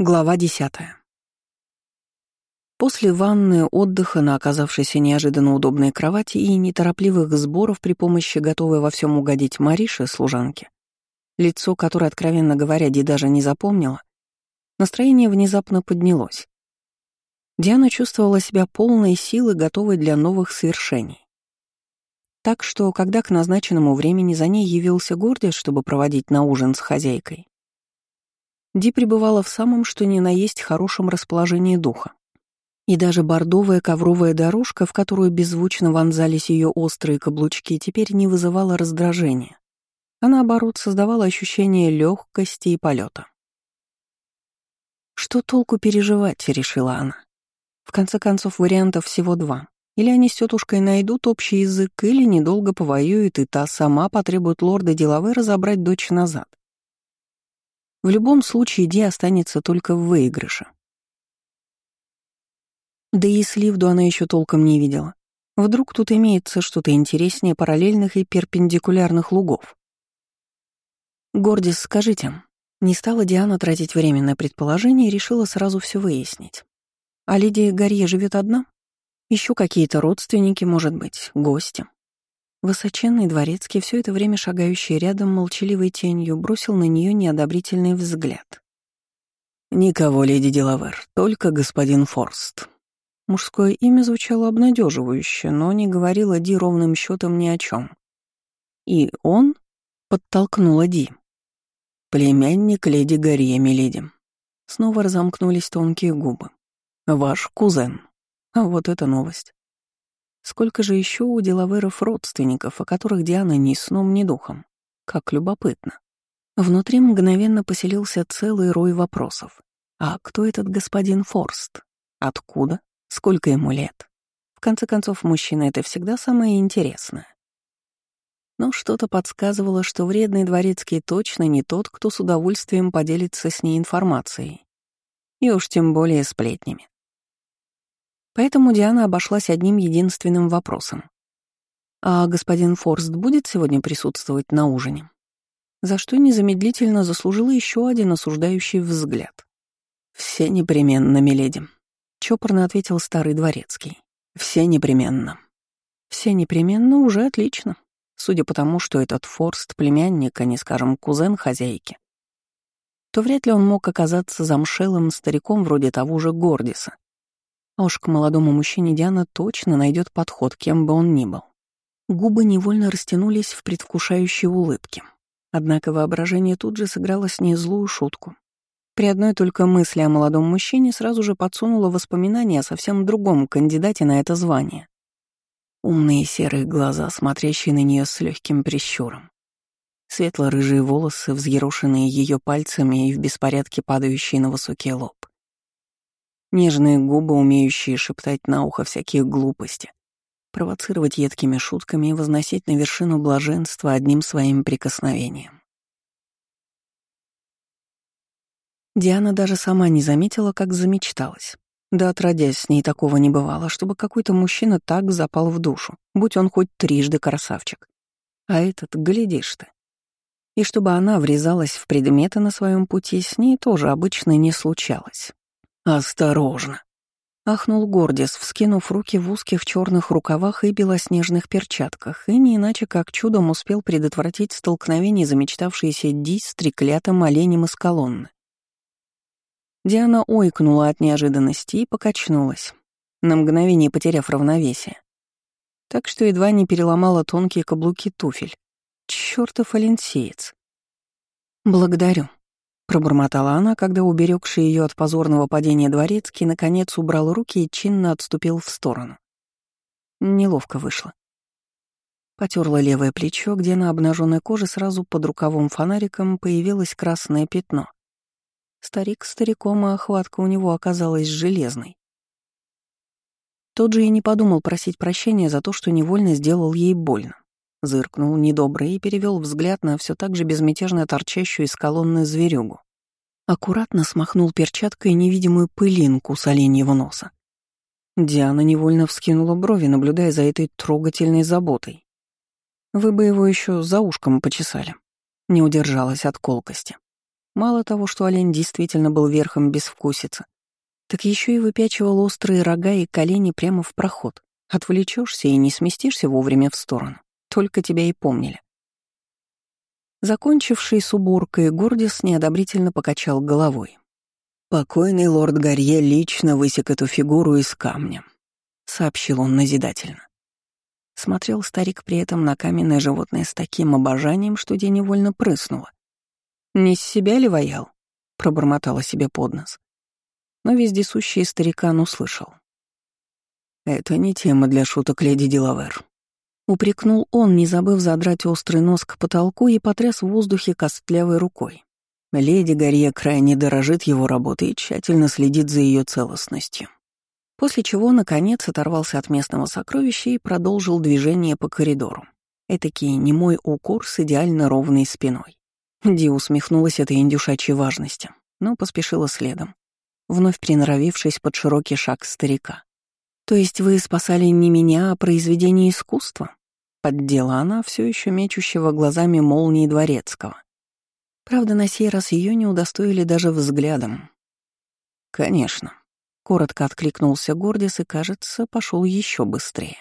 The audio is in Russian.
Глава десятая. После ванны, отдыха на оказавшейся неожиданно удобной кровати и неторопливых сборов при помощи готовой во всем угодить Мариши, служанки, лицо которое, откровенно говоря, Ди даже не запомнила, настроение внезапно поднялось. Диана чувствовала себя полной силы, готовой для новых свершений. Так что, когда к назначенному времени за ней явился Гордис, чтобы проводить на ужин с хозяйкой, Ди пребывала в самом что ни на есть хорошем расположении духа. И даже бордовая ковровая дорожка, в которую беззвучно вонзались ее острые каблучки, теперь не вызывала раздражения, а наоборот создавала ощущение легкости и полета. «Что толку переживать?» — решила она. В конце концов, вариантов всего два. Или они с тетушкой найдут общий язык, или недолго повоюют, и та сама потребует лорда Делавера забрать дочь назад. В любом случае Ди останется только в выигрыше. Да и Сливду она еще толком не видела. Вдруг тут имеется что-то интереснее параллельных и перпендикулярных лугов. «Гордис, скажите». Не стала Диана тратить время на предположение и решила сразу все выяснить. «А леди Гарье живет одна? Еще какие-то родственники, может быть, гости?» Высоченный дворецкий, все это время шагающий рядом молчаливой тенью, бросил на нее неодобрительный взгляд. «Никого, леди Делавер, только господин Форст». Мужское имя звучало обнадеживающе, но не говорило Ди ровным счетом ни о чем. И он подтолкнула Ди. «Племянник леди Гарье, миледи». Снова разомкнулись тонкие губы. «Ваш кузен». А вот это новость. Сколько же еще у деловыров родственников, о которых Диана ни сном, ни духом? Как любопытно. Внутри мгновенно поселился целый рой вопросов. А кто этот господин Форст? Откуда? Сколько ему лет? В конце концов, мужчина — это всегда самое интересное. Но что-то подсказывало, что вредный дворецкий точно не тот, кто с удовольствием поделится с ней информацией. И уж тем более сплетнями. Поэтому Диана обошлась одним единственным вопросом. «А господин Форст будет сегодня присутствовать на ужине?» За что незамедлительно заслужила еще один осуждающий взгляд. «Все непременно, миледи», — чопорно ответил старый дворецкий. «Все непременно». «Все непременно уже отлично», судя по тому, что этот Форст — племянник, а не, скажем, кузен хозяйки, то вряд ли он мог оказаться замшелым стариком вроде того же Гордиса, а уж к молодому мужчине Диана точно найдет подход, кем бы он ни был. Губы невольно растянулись в предвкушающей улыбке. Однако воображение тут же сыграло с ней злую шутку. При одной только мысли о молодом мужчине сразу же подсунуло воспоминания о совсем другом кандидате на это звание. Умные серые глаза, смотрящие на нее с легким прищуром. Светло-рыжие волосы, взъерошенные ее пальцами и в беспорядке падающие на высокий лоб. Нежные губы, умеющие шептать на ухо всякие глупости, провоцировать едкими шутками и возносить на вершину блаженства одним своим прикосновением. Диана даже сама не заметила, как замечталась. Да отродясь, с ней такого не бывало, чтобы какой-то мужчина так запал в душу, будь он хоть трижды красавчик. А этот, глядишь ты. И чтобы она врезалась в предметы на своем пути, с ней тоже обычно не случалось. «Осторожно!» — ахнул Гордис, вскинув руки в узких черных рукавах и белоснежных перчатках, и не иначе как чудом успел предотвратить столкновение замечтавшейся Ди с треклятым оленем из колонны. Диана ойкнула от неожиданности и покачнулась, на мгновение потеряв равновесие. Так что едва не переломала тонкие каблуки туфель. Чёртов оленсеец. «Благодарю», Пробормотала она, когда уберегший ее от позорного падения дворецкий наконец убрал руки и чинно отступил в сторону. Неловко вышло. Потерла левое плечо, где на обнаженной коже сразу под рукавом фонариком появилось красное пятно. Старик стариком, а охватка у него оказалась железной. Тот же и не подумал просить прощения за то, что невольно сделал ей больно. Зыркнул недобро и перевел взгляд на все так же безмятежно торчащую из колонны зверюгу. Аккуратно смахнул перчаткой невидимую пылинку с оленьего носа. Диана невольно вскинула брови, наблюдая за этой трогательной заботой. Вы бы его еще за ушком почесали. Не удержалась от колкости. Мало того, что олень действительно был верхом без вкусицы, так еще и выпячивал острые рога и колени прямо в проход. Отвлечешься и не сместишься вовремя в сторону. Только тебя и помнили. Закончивший с уборкой, Гордис неодобрительно покачал головой. «Покойный лорд Гарье лично высек эту фигуру из камня», — сообщил он назидательно. Смотрел старик при этом на каменное животное с таким обожанием, что я невольно прыснула. «Не с себя ли воял?» — пробормотала себе под нос. Но вездесущий старикан услышал. «Это не тема для шуток, леди Делавер», Упрекнул он, не забыв задрать острый нос к потолку и потряс в воздухе костлявой рукой. Леди Гарье крайне дорожит его работой и тщательно следит за ее целостностью. После чего, наконец, оторвался от местного сокровища и продолжил движение по коридору. Этакий немой укор с идеально ровной спиной. Ди усмехнулась этой индюшачьей важности, но поспешила следом, вновь приноровившись под широкий шаг старика. «То есть вы спасали не меня, а произведение искусства?» Поддела она все еще мечущего глазами молнии дворецкого. Правда, на сей раз ее не удостоили даже взглядом. «Конечно», — коротко откликнулся Гордис и, кажется, пошел еще быстрее.